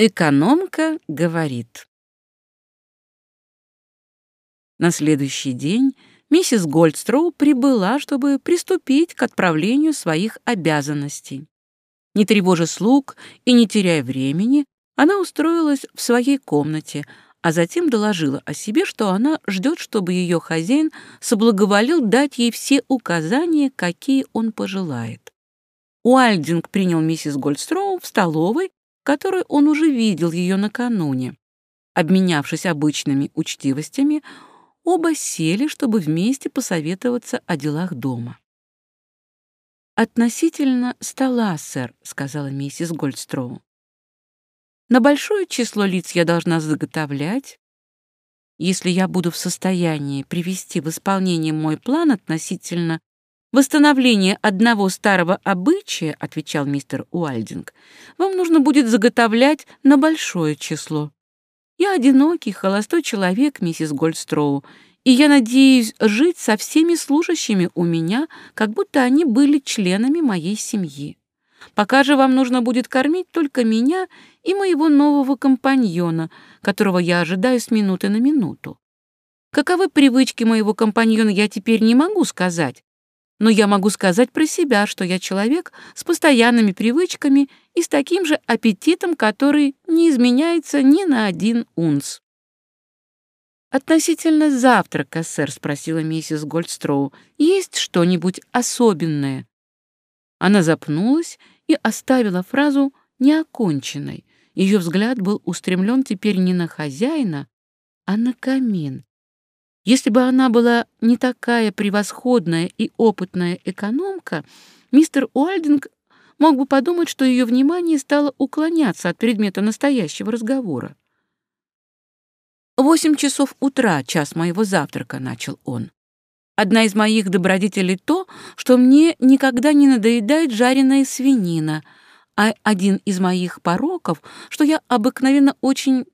Экономка говорит. На следующий день миссис Гольдстроу прибыла, чтобы приступить к отправлению своих обязанностей. Не тревожа слуг и не теряя времени, она устроилась в своей комнате, а затем доложила о себе, что она ждет, чтобы ее хозяин соблаговолил дать ей все указания, какие он пожелает. Уальдинг принял миссис Гольдстроу в столовой, которой он уже видел ее накануне. Обменявшись обычными учтивостями, оба сели, чтобы вместе посоветоваться о делах дома. «Относительно стола, сэр», — сказала миссис Гольдстроу. «На большое число лиц я должна заготовлять. Если я буду в состоянии привести в исполнение мой план относительно восстановление одного старого обычая, отвечал мистер Уальдинг, вам нужно будет заготовлять на большое число. Я одинокий, холостой человек, миссис Гольдстроу, и я надеюсь жить со всеми служащими у меня, как будто они были членами моей семьи. Пока же вам нужно будет кормить только меня и моего нового компаньона, которого я ожидаю с минуты на минуту. Каковы привычки моего компаньона, я теперь не могу сказать, но я могу сказать про себя, что я человек с постоянными привычками и с таким же аппетитом, который не изменяется ни на один унц. «Относительно завтрака, сэр», — спросила миссис Гольдстроу, — «есть что-нибудь особенное?» Она запнулась и оставила фразу неоконченной. Ее взгляд был устремлен теперь не на хозяина, а на камин. Если бы она была не такая превосходная и опытная экономка, мистер Уальдинг мог бы подумать, что ее внимание стало уклоняться от предмета настоящего разговора. «Восемь часов утра, час моего завтрака», — начал он. «Одна из моих добродетелей то, что мне никогда не надоедает жареная свинина, а один из моих пороков, что я обыкновенно очень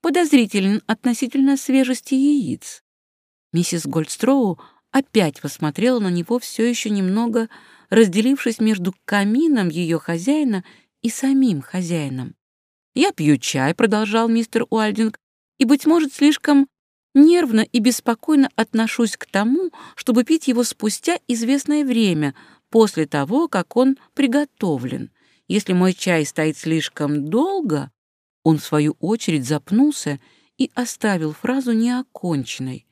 подозрителен относительно свежести яиц. Миссис Гольдстроу опять посмотрела на него, все еще немного разделившись между камином ее хозяина и самим хозяином. «Я пью чай», — продолжал мистер Уальдинг, «и, быть может, слишком нервно и беспокойно отношусь к тому, чтобы пить его спустя известное время, после того, как он приготовлен. Если мой чай стоит слишком долго...» Он, в свою очередь, запнулся и оставил фразу неоконченной.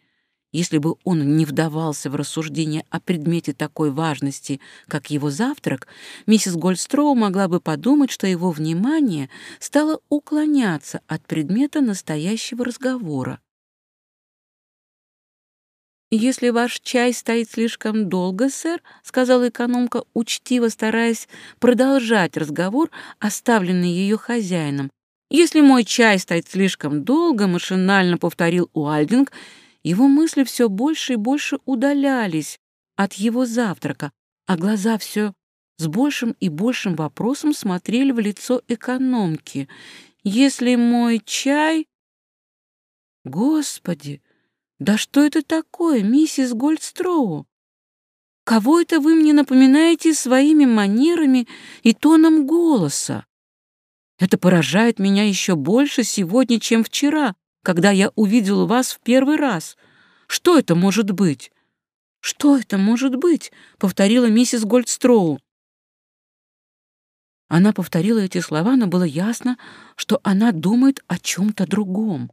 Если бы он не вдавался в рассуждение о предмете такой важности, как его завтрак, миссис Гольдстроу могла бы подумать, что его внимание стало уклоняться от предмета настоящего разговора. «Если ваш чай стоит слишком долго, сэр», — сказала экономка, учтиво стараясь продолжать разговор, оставленный ее хозяином. «Если мой чай стоит слишком долго», — машинально повторил Уальдинг, — его мысли все больше и больше удалялись от его завтрака, а глаза все с большим и большим вопросом смотрели в лицо экономки. «Если мой чай...» «Господи, да что это такое, миссис Гольдстроу? Кого это вы мне напоминаете своими манерами и тоном голоса? Это поражает меня еще больше сегодня, чем вчера, когда я увидел вас в первый раз. Что это может быть?» «Что это может быть?» — повторила миссис Гольдстроу. Она повторила эти слова, но было ясно, что она думает о чем-то другом.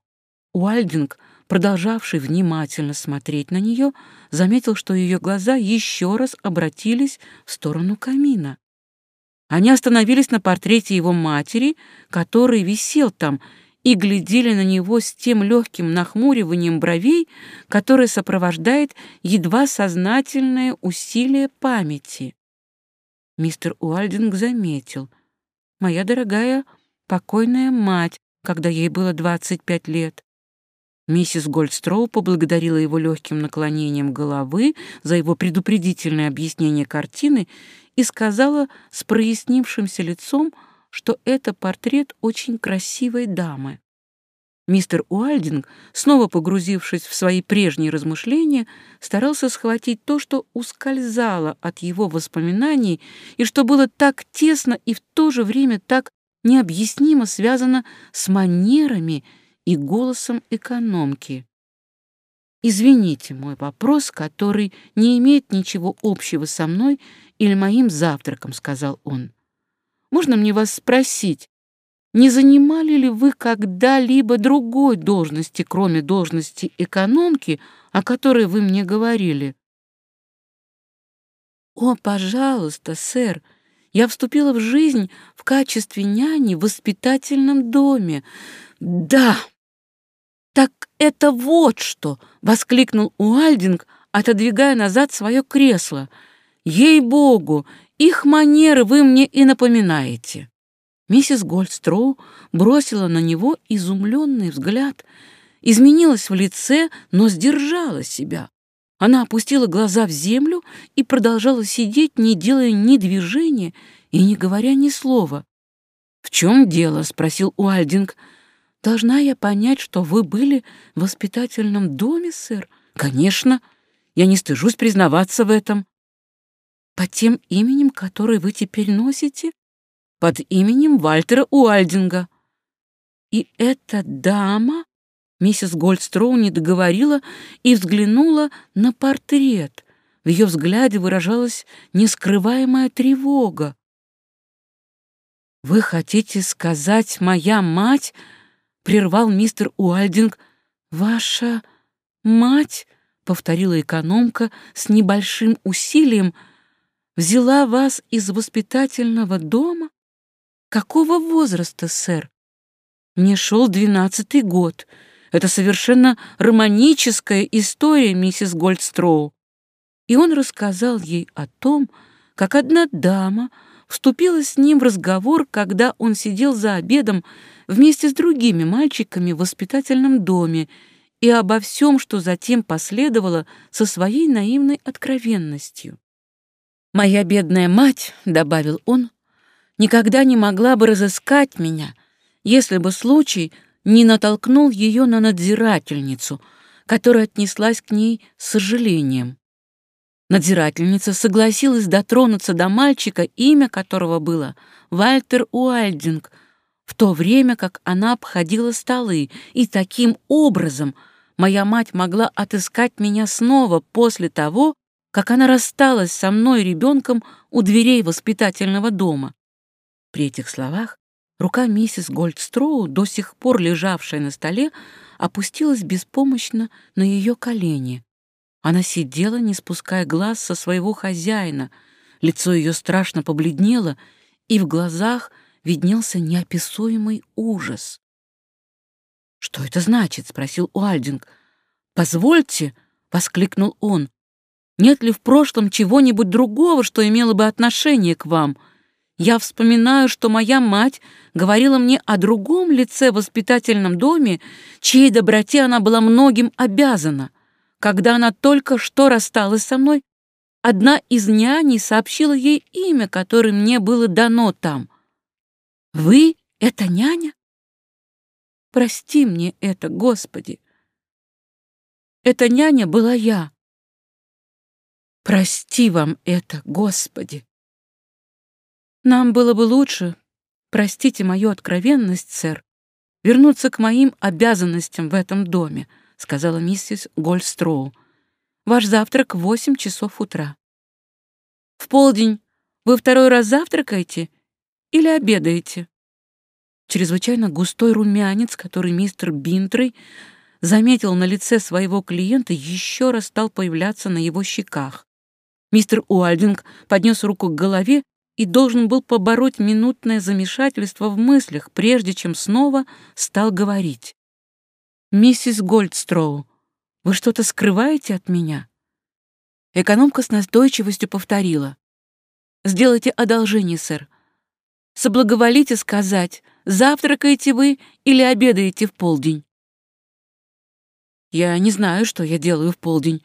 Уальдинг, продолжавший внимательно смотреть на нее, заметил, что ее глаза еще раз обратились в сторону камина. Они остановились на портрете его матери, который висел там, и глядели на него с тем легким нахмуриванием бровей, которое сопровождает едва сознательное усилие памяти. Мистер Уальдинг заметил. «Моя дорогая покойная мать, когда ей было 25 лет». Миссис Гольдстроу поблагодарила его легким наклонением головы за его предупредительное объяснение картины и сказала с прояснившимся лицом, что это портрет очень красивой дамы. Мистер Уальдинг, снова погрузившись в свои прежние размышления, старался схватить то, что ускользало от его воспоминаний и что было так тесно и в то же время так необъяснимо связано с манерами и голосом экономки. Извините мой вопрос, который не имеет ничего общего со мной или моим завтраком, сказал он. Можно мне вас спросить, не занимали ли вы когда-либо другой должности, кроме должности экономки, о которой вы мне говорили? О, пожалуйста, сэр, я вступила в жизнь в качестве няни в воспитательном доме. Да, так это вот что, воскликнул Уальдинг, отодвигая назад свое кресло. Ей-богу, их манеры вы мне и напоминаете. Миссис Гольдстроу бросила на него изумленный взгляд, изменилась в лице, но сдержала себя. Она опустила глаза в землю и продолжала сидеть, не делая ни движения и не говоря ни слова. «В чем дело?» — спросил Уальдинг. «Должна я понять, что вы были в воспитательном доме, сэр?» «Конечно. Я не стыжусь признаваться в этом». «Под тем именем, которое вы теперь носите?» «Под именем Вальтера Уальдинга». «И эта дама Миссис Гольдстроу не договорила и взглянула на портрет. В ее взгляде выражалась нескрываемая тревога. «Вы хотите сказать, моя мать?» — прервал мистер Уальдинг. «Ваша мать?» — повторила экономка с небольшим усилием. «Взяла вас из воспитательного дома? Какого возраста, сэр?» «Мне шел двенадцатый год». Это совершенно романическая история, миссис Гольдстроу. И он рассказал ей о том, как одна дама вступила с ним в разговор, когда он сидел за обедом вместе с другими мальчиками в воспитательном доме, и обо всем, что затем последовало со своей наивной откровенностью. «Моя бедная мать», — добавил он, — «никогда не могла бы разыскать меня, если бы случай не натолкнул ее на надзирательницу, которая отнеслась к ней с сожалением. Надзирательница согласилась дотронуться до мальчика, имя которого было Вальтер Уальдинг, в то время как она обходила столы, и таким образом моя мать могла отыскать меня снова после того, как она рассталась со мной ребенком у дверей воспитательного дома. При этих словах Рука миссис Гольдстроу, до сих пор лежавшая на столе, опустилась беспомощно на ее колени. Она сидела, не спуская глаз со своего хозяина. Лицо ее страшно побледнело, и в глазах виднелся неописуемый ужас. «Что это значит?» — спросил Уальдинг. «Позвольте», — воскликнул он, — «нет ли в прошлом чего-нибудь другого, что имело бы отношение к вам?» Я вспоминаю, что моя мать говорила мне о другом лице в воспитательном доме, чьей доброте она была многим обязана. Когда она только что рассталась со мной, одна из няней сообщила ей имя, которое мне было дано там. «Вы — это няня?» Прости мне это, Господи. Эта няня была я. Прости вам это, Господи. Нам было бы лучше, простите мою откровенность, сэр, вернуться к моим обязанностям в этом доме, сказала миссис Гольстроу. Ваш завтрак в восемь часов утра. В полдень вы второй раз завтракаете или обедаете? Чрезвычайно густой румянец, который мистер Бинтрей заметил на лице своего клиента, еще раз стал появляться на его щеках. Мистер Уальдинг поднес руку к голове и должен был побороть минутное замешательство в мыслях, прежде чем снова стал говорить. «Миссис Гольдстроу, вы что-то скрываете от меня?» Экономка с настойчивостью повторила. «Сделайте одолжение, сэр. Соблаговолите сказать, завтракаете вы или обедаете в полдень?» «Я не знаю, что я делаю в полдень»,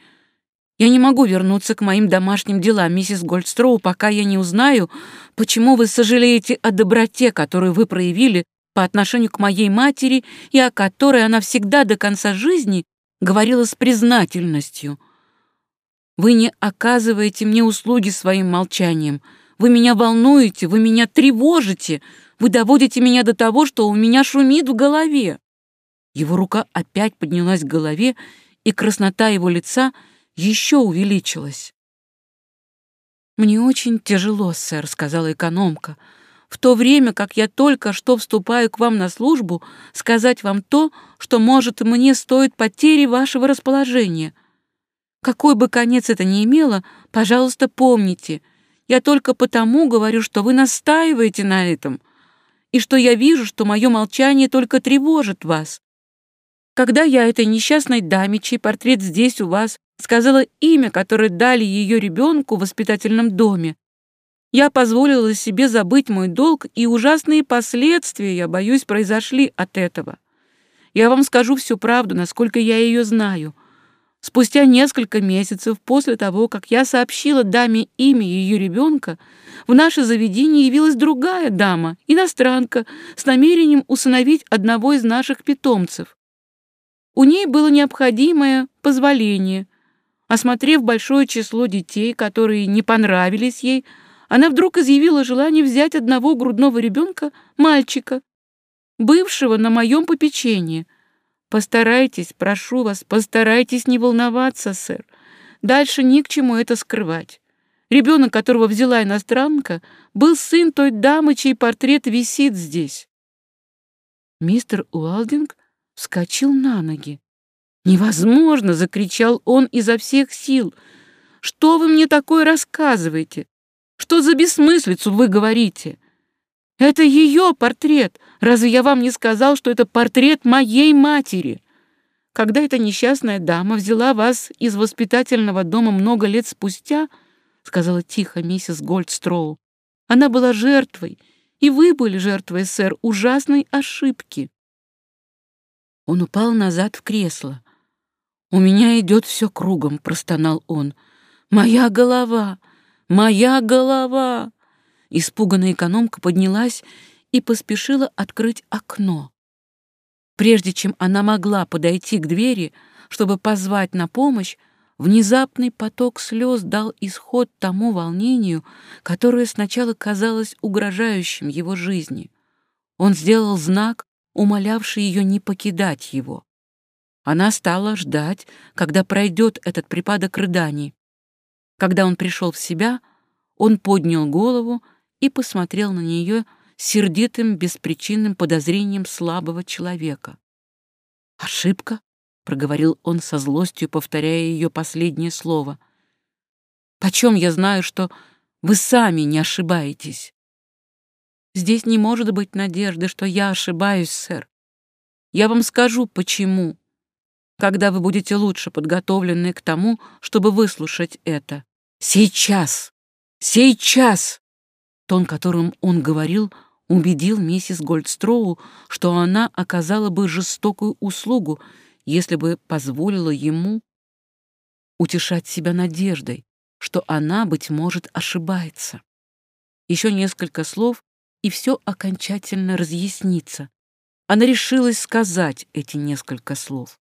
я не могу вернуться к моим домашним делам, миссис Гольдстроу, пока я не узнаю, почему вы сожалеете о доброте, которую вы проявили по отношению к моей матери и о которой она всегда до конца жизни говорила с признательностью. Вы не оказываете мне услуги своим молчанием. Вы меня волнуете, вы меня тревожите, вы доводите меня до того, что у меня шумит в голове». Его рука опять поднялась к голове, и краснота его лица еще увеличилась. «Мне очень тяжело, сэр», — сказала экономка, «в то время, как я только что вступаю к вам на службу, сказать вам то, что, может, мне стоит потери вашего расположения. Какой бы конец это ни имело, пожалуйста, помните, я только потому говорю, что вы настаиваете на этом, и что я вижу, что мое молчание только тревожит вас. Когда я этой несчастной даме, чей портрет здесь у вас, сказала имя, которое дали ее ребенку в воспитательном доме, я позволила себе забыть мой долг, и ужасные последствия, я боюсь, произошли от этого. Я вам скажу всю правду, насколько я ее знаю. Спустя несколько месяцев после того, как я сообщила даме имя ее ребенка, в наше заведение явилась другая дама, иностранка, с намерением усыновить одного из наших питомцев. У ней было необходимое позволение. Осмотрев большое число детей, которые не понравились ей, она вдруг изъявила желание взять одного грудного ребенка, мальчика, бывшего на моем попечении — Постарайтесь, прошу вас, постарайтесь не волноваться, сэр. Дальше ни к чему это скрывать. Ребенок, которого взяла иностранка, был сын той дамы, чей портрет висит здесь. Мистер Уалдинг вскочил на ноги. «Невозможно!» — закричал он изо всех сил. «Что вы мне такое рассказываете? Что за бессмыслицу вы говорите? Это ее портрет. Разве я вам не сказал, что это портрет моей матери? Когда эта несчастная дама взяла вас из воспитательного дома много лет спустя, сказала тихо миссис Гольдстроу, она была жертвой, и вы были жертвой, сэр, ужасной ошибки. Он упал назад в кресло. «У меня идет все кругом», — простонал он. «Моя голова! Моя голова!» Испуганная экономка поднялась и поспешила открыть окно. Прежде чем она могла подойти к двери, чтобы позвать на помощь, внезапный поток слез дал исход тому волнению, которое сначала казалось угрожающим его жизни. Он сделал знак, умолявший ее не покидать его. Она стала ждать, когда пройдет этот припадок рыданий. Когда он пришел в себя, он поднял голову и посмотрел на нее сердитым, беспричинным подозрением слабого человека. «Ошибка?» — проговорил он со злостью, повторяя ее последнее слово. «Почем я знаю, что вы сами не ошибаетесь?» «Здесь не может быть надежды, что я ошибаюсь, сэр. Я вам скажу, почему, когда вы будете лучше подготовлены к тому, чтобы выслушать это. Сейчас! Сейчас!» Тон, которым он говорил, убедил миссис Гольдстроу, что она оказала бы жестокую услугу, если бы позволила ему утешать себя надеждой, что она, быть может, ошибается. Еще несколько слов, и все окончательно разъяснится. Она решилась сказать эти несколько слов.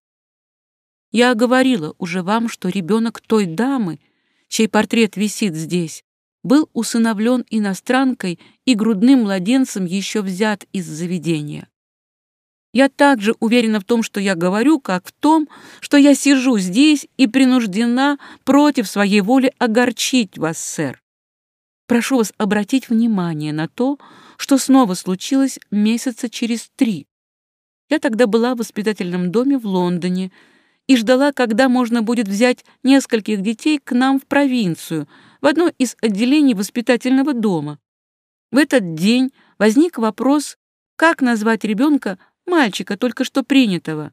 «Я говорила уже вам, что ребенок той дамы, чей портрет висит здесь, был усыновлен иностранкой и грудным младенцем еще взят из заведения. Я также уверена в том, что я говорю, как в том, что я сижу здесь и принуждена против своей воли огорчить вас, сэр. Прошу вас обратить внимание на то, что снова случилось месяца через три. Я тогда была в воспитательном доме в Лондоне и ждала, когда можно будет взять нескольких детей к нам в провинцию — в одно из отделений воспитательного дома. В этот день возник вопрос, как назвать ребенка мальчика, только что принятого.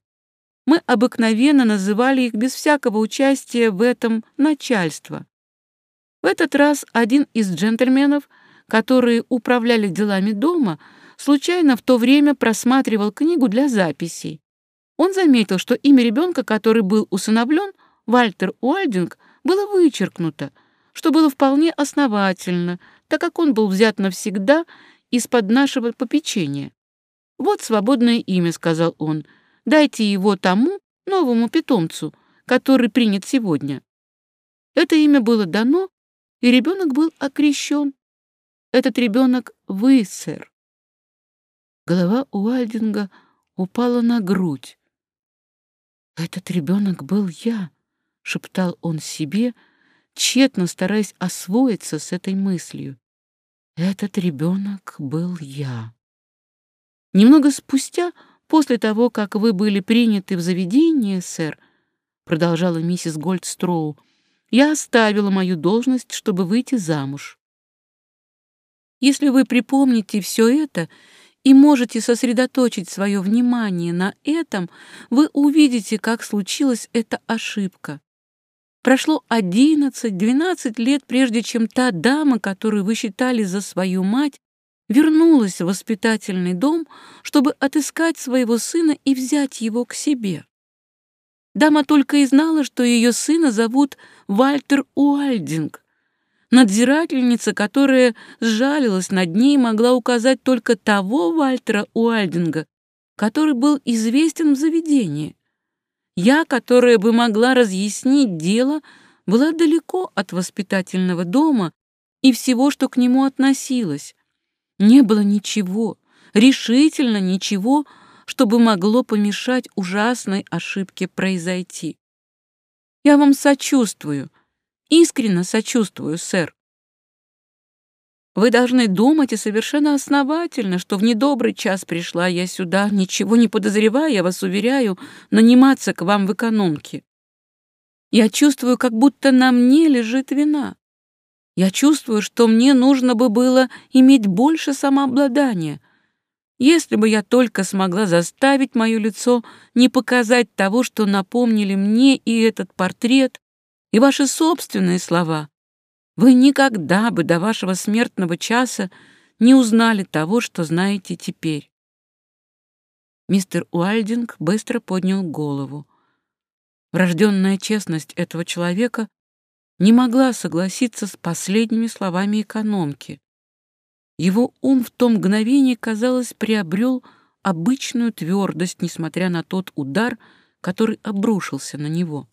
Мы обыкновенно называли их без всякого участия в этом начальство. В этот раз один из джентльменов, которые управляли делами дома, случайно в то время просматривал книгу для записей. Он заметил, что имя ребенка, который был усыновлен, Вальтер Уальдинг, было вычеркнуто — что было вполне основательно, так как он был взят навсегда из-под нашего попечения. «Вот свободное имя», — сказал он, — «дайте его тому новому питомцу, который принят сегодня». Это имя было дано, и ребенок был окрещен. Этот ребенок вы, сэр. Голова Уальдинга упала на грудь. «Этот ребенок был я», — шептал он себе, тщетно стараясь освоиться с этой мыслью. «Этот ребенок был я». Немного спустя, после того, как вы были приняты в заведение, сэр, продолжала миссис Гольдстроу, я оставила мою должность, чтобы выйти замуж. Если вы припомните все это и можете сосредоточить свое внимание на этом, вы увидите, как случилась эта ошибка. Прошло 11-12 лет, прежде чем та дама, которую вы считали за свою мать, вернулась в воспитательный дом, чтобы отыскать своего сына и взять его к себе. Дама только и знала, что ее сына зовут Вальтер Уальдинг. Надзирательница, которая сжалилась над ней, могла указать только того Вальтера Уальдинга, который был известен в заведении. Я, которая бы могла разъяснить дело, была далеко от воспитательного дома и всего, что к нему относилось. Не было ничего, решительно ничего, чтобы могло помешать ужасной ошибке произойти. Я вам сочувствую, искренне сочувствую, сэр. Вы должны думать и совершенно основательно, что в недобрый час пришла я сюда, ничего не подозревая, я вас уверяю, наниматься к вам в экономке. Я чувствую, как будто на мне лежит вина. Я чувствую, что мне нужно бы было иметь больше самообладания. Если бы я только смогла заставить мое лицо не показать того, что напомнили мне и этот портрет, и ваши собственные слова, вы никогда бы до вашего смертного часа не узнали того, что знаете теперь. Мистер Уальдинг быстро поднял голову. Врожденная честность этого человека не могла согласиться с последними словами экономки. Его ум в том мгновении, казалось, приобрел обычную твердость, несмотря на тот удар, который обрушился на него.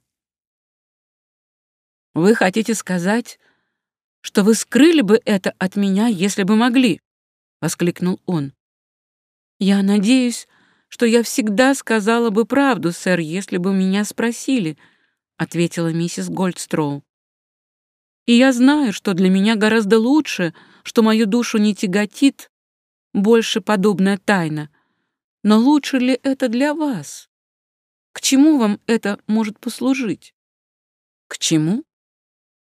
«Вы хотите сказать, что вы скрыли бы это от меня, если бы могли?» — воскликнул он. «Я надеюсь, что я всегда сказала бы правду, сэр, если бы меня спросили», — ответила миссис Гольдстроу. И я знаю, что для меня гораздо лучше, что мою душу не тяготит больше подобная тайна. Но лучше ли это для вас? К чему вам это может послужить? К чему?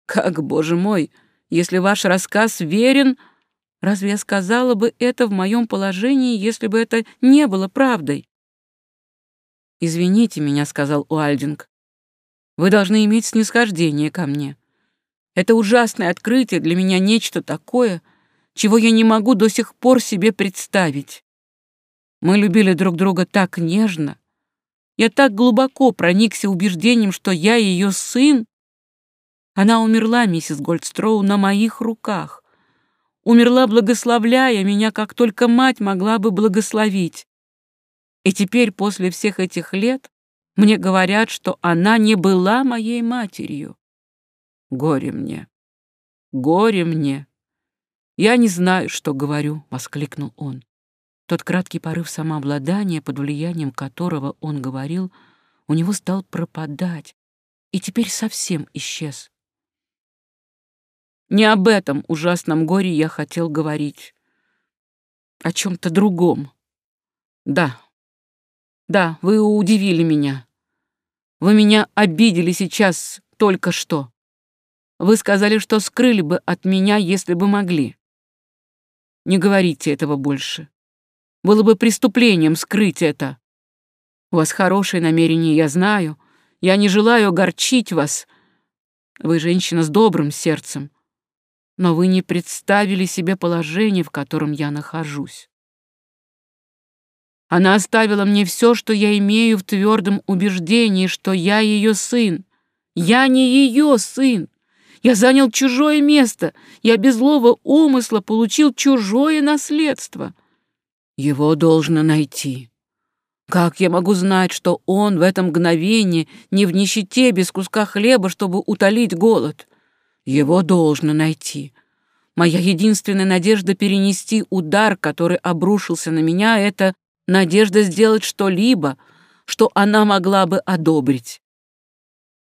Как, боже мой, если ваш рассказ верен, разве я сказала бы это в моем положении, если бы это не было правдой? «Извините меня», — сказал Уальдинг. «Вы должны иметь снисхождение ко мне. Это ужасное открытие для меня нечто такое, чего я не могу до сих пор себе представить. Мы любили друг друга так нежно. Я так глубоко проникся убеждением, что я ее сын. Она умерла, миссис Гольдстроу, на моих руках. Умерла, благословляя меня, как только мать могла бы благословить. И теперь, после всех этих лет, мне говорят, что она не была моей матерью. Горе мне! Горе мне! Я не знаю, что говорю, — воскликнул он. Тот краткий порыв самообладания, под влиянием которого он говорил, у него стал пропадать и теперь совсем исчез. Не об этом ужасном горе я хотел говорить. О чем-то другом. Да, да, вы удивили меня. Вы меня обидели сейчас только что. Вы сказали, что скрыли бы от меня, если бы могли. Не говорите этого больше. Было бы преступлением скрыть это. У вас хорошее намерение, я знаю. Я не желаю огорчить вас. Вы женщина с добрым сердцем. Но вы не представили себе положение, в котором я нахожусь. Она оставила мне все, что я имею в твердом убеждении, что я ее сын. Я не ее сын. Я занял чужое место. Я без злого умысла получил чужое наследство. Его должно найти. Как я могу знать, что он в это мгновение не в нищете без куска хлеба, чтобы утолить голод? Его должно найти. Моя единственная надежда перенести удар, который обрушился на меня, это надежда сделать что-либо, что она могла бы одобрить.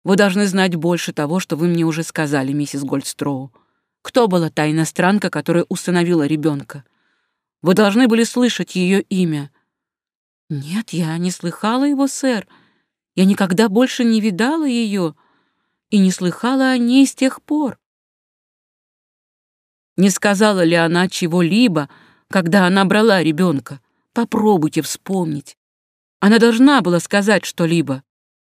Вы должны знать больше того, что вы мне уже сказали, миссис Гольдстроу. Кто была та иностранка, которая установила ребенка? Вы должны были слышать ее имя. Нет, я не слыхала его, сэр. Я никогда больше не видала ее и не слыхала о ней с тех пор. Не сказала ли она чего-либо, когда она брала ребенка? Попробуйте вспомнить. Она должна была сказать что-либо.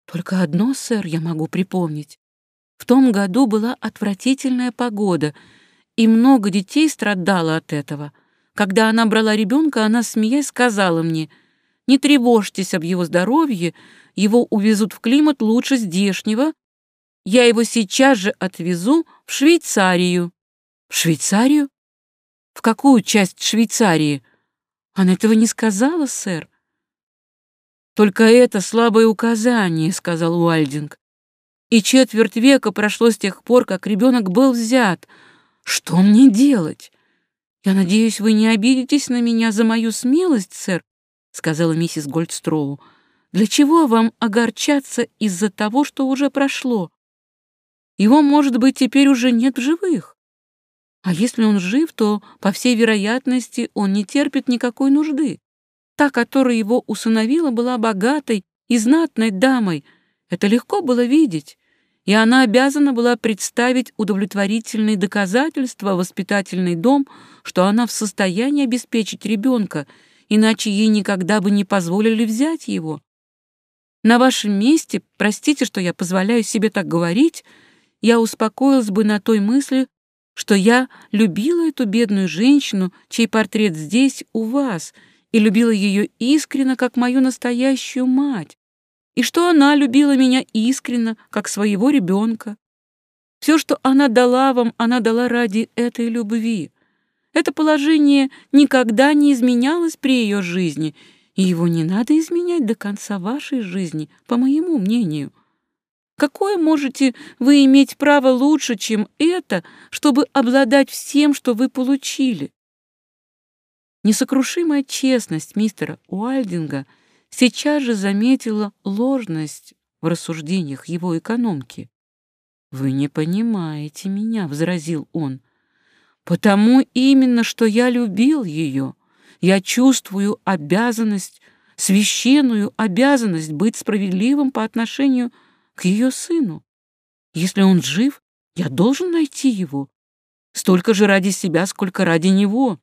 Только одно, сэр, я могу припомнить. В том году была отвратительная погода, и много детей страдало от этого. Когда она брала ребенка, она, смеясь, сказала мне, «Не тревожьтесь об его здоровье, его увезут в климат лучше здешнего. Я его сейчас же отвезу в Швейцарию». «В Швейцарию? В какую часть Швейцарии?» «Она этого не сказала, сэр». «Только это слабое указание», — сказал Уальдинг. «И четверть века прошло с тех пор, как ребенок был взят. Что мне делать? Я надеюсь, вы не обидитесь на меня за мою смелость, сэр», — сказала миссис Гольдстроу. «Для чего вам огорчаться из-за того, что уже прошло? Его, может быть, теперь уже нет в живых. А если он жив, то, по всей вероятности, он не терпит никакой нужды. Та, которая его усыновила, была богатой и знатной дамой. Это легко было видеть. И она обязана была представить удовлетворительные доказательства воспитательный дом, что она в состоянии обеспечить ребенка, иначе ей никогда бы не позволили взять его. На вашем месте, простите, что я позволяю себе так говорить, я успокоилась бы на той мысли, что я любила эту бедную женщину, чей портрет здесь, у вас — и любила ее искренно, как мою настоящую мать, и что она любила меня искренно, как своего ребенка. Все, что она дала вам, она дала ради этой любви. Это положение никогда не изменялось при ее жизни, и его не надо изменять до конца вашей жизни, по моему мнению. Какое можете вы иметь право лучше, чем это, чтобы обладать всем, что вы получили? Несокрушимая честность мистера Уальдинга сейчас же заметила ложность в рассуждениях его экономки. «Вы не понимаете меня», — возразил он. «Потому именно, что я любил ее. Я чувствую обязанность, священную обязанность быть справедливым по отношению к ее сыну. Если он жив, я должен найти его. Столько же ради себя, сколько ради него.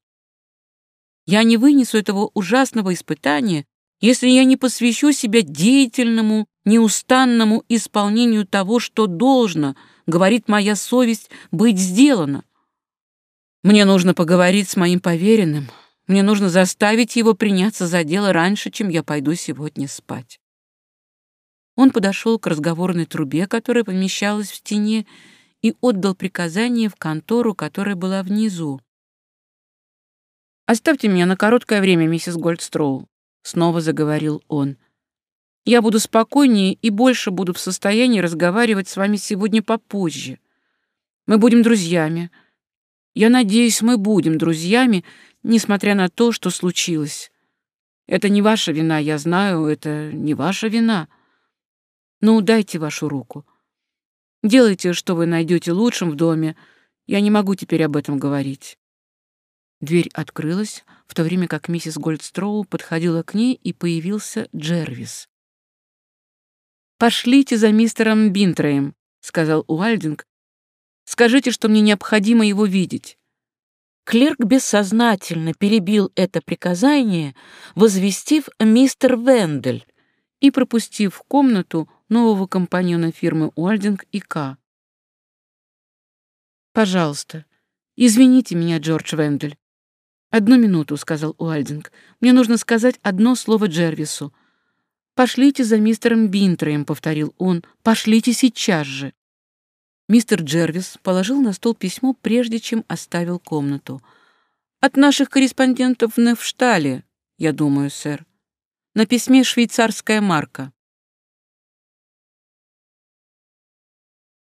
Я не вынесу этого ужасного испытания, если я не посвящу себя деятельному, неустанному исполнению того, что должно, говорит моя совесть, быть сделано. Мне нужно поговорить с моим поверенным. Мне нужно заставить его приняться за дело раньше, чем я пойду сегодня спать. Он подошел к разговорной трубе, которая помещалась в стене, и отдал приказание в контору, которая была внизу. «Оставьте меня на короткое время, миссис Гольдстроу», — снова заговорил он. «Я буду спокойнее и больше буду в состоянии разговаривать с вами сегодня попозже. Мы будем друзьями. Я надеюсь, мы будем друзьями, несмотря на то, что случилось. Это не ваша вина, я знаю, это не ваша вина. Ну, дайте вашу руку. Делайте, что вы найдете лучшим в доме. Я не могу теперь об этом говорить». Дверь открылась, в то время как миссис Гольдстроу подходила к ней, и появился Джервис. «Пошлите за мистером Бинтреем», — сказал Уальдинг. «Скажите, что мне необходимо его видеть». Клерк бессознательно перебил это приказание, возвестив мистер Вендель и пропустив в комнату нового компаньона фирмы Уальдинг и К. «Пожалуйста, извините меня, Джордж Вендель. «Одну минуту», — сказал Уальдинг. «Мне нужно сказать одно слово Джервису». «Пошлите за мистером Бинтреем», — повторил он. «Пошлите сейчас же». Мистер Джервис положил на стол письмо, прежде чем оставил комнату. «От наших корреспондентов в Невштале, я думаю, сэр. На письме швейцарская марка».